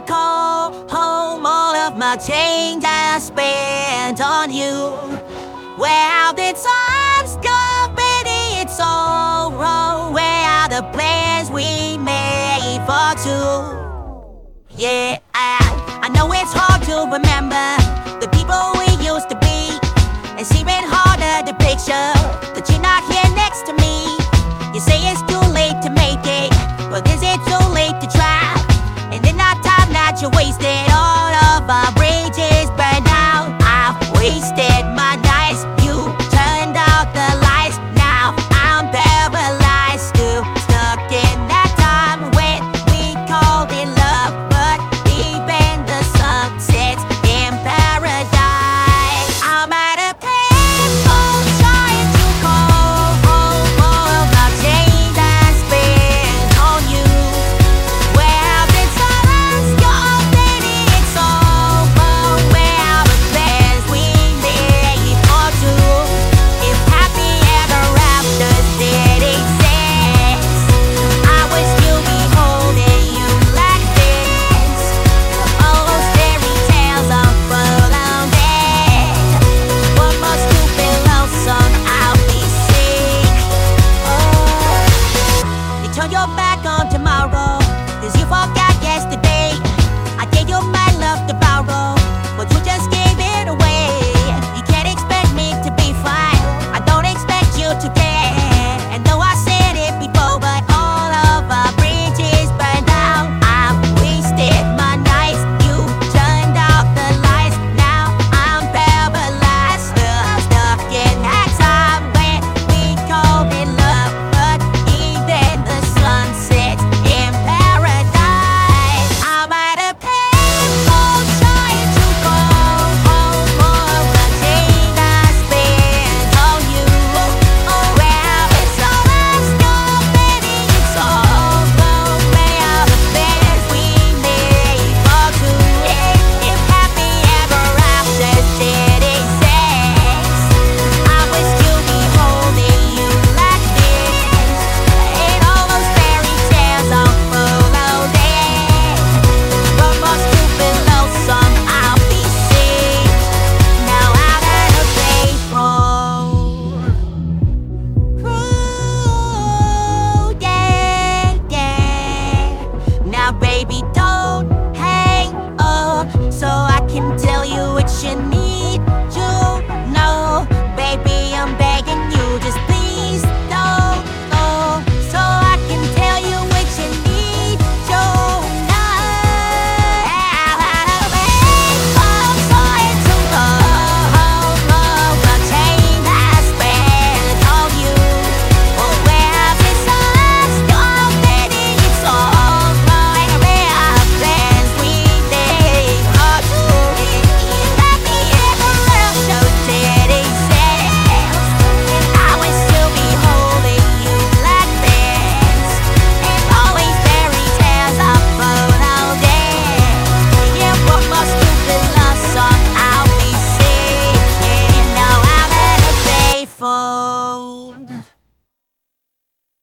call home all of my change I spent on you. Well, did time go, gone, baby, it's all wrong. Where are the plans we made for two? Yeah, I, I know it's hard to remember the people we used to be. It's even harder to picture that you're not here next to me. You say it's too.